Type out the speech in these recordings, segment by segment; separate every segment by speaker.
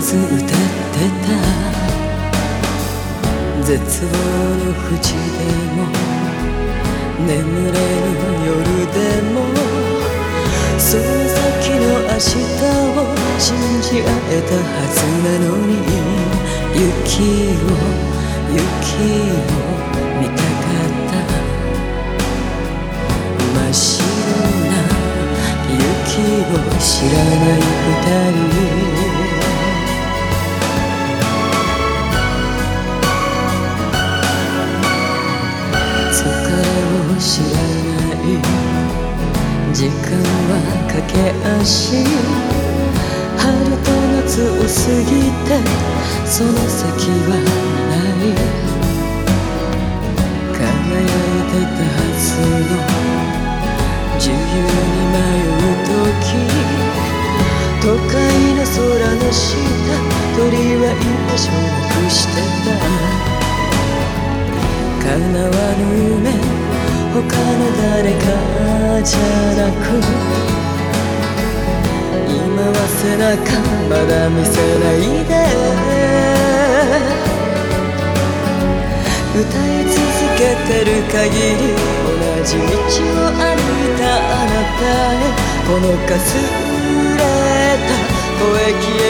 Speaker 1: ず歌ってた。絶望の淵でも眠れぬ夜でもその先の明日を信じ合えたはずなのに雪を雪を見たかった。真っ白な雪を知らない二人。知らない。時間は駆け足。春と夏を過ぎてその先はない。輝いてたはずの自由に迷う時。都会の空の下鳥は居場所なくしてた。叶わぬ夢。他の誰かじゃなく今は背中まだ見せないで。歌い続けてる限り同じ道を歩いたあなたへ。このかすれた声消え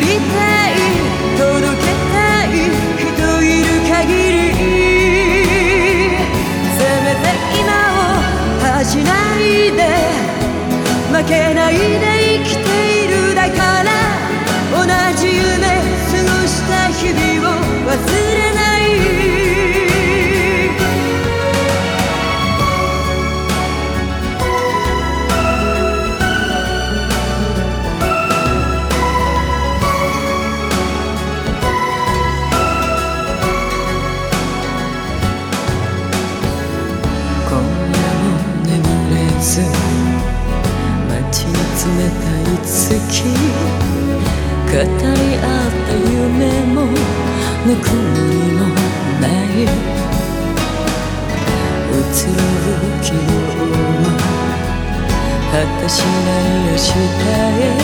Speaker 1: りたい届けたい人いる限り。せめて今を走じないで負けないで生きて語り合った夢もぬくもりもない。移ろう記憶は果たしない明日へ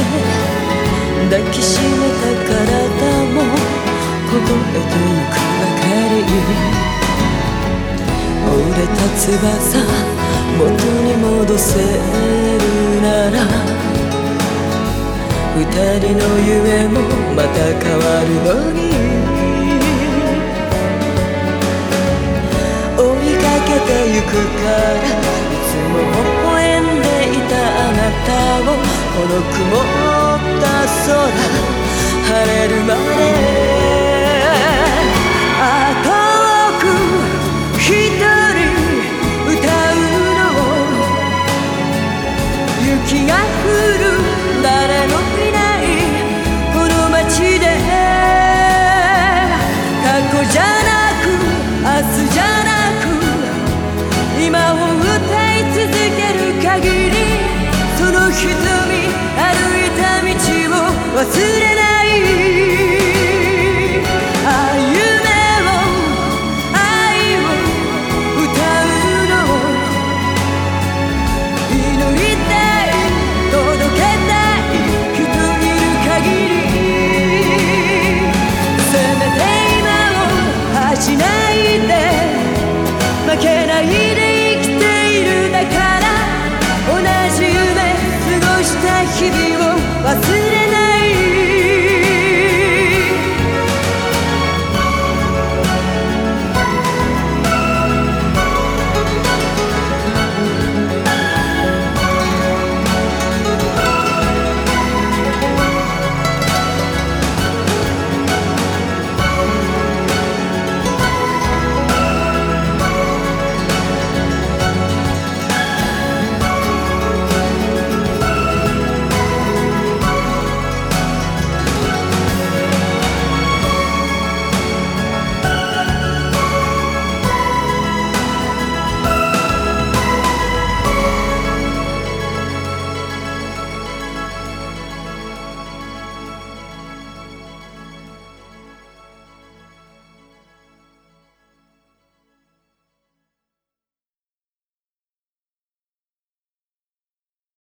Speaker 1: 抱きしめた体も凍えてゆくばかり。折れた翼元に戻せるなら二人の夢もまた変わるのに。追いかけてゆくからいつも微笑んでいたあなたを。この曇った空晴れるまで。忘れ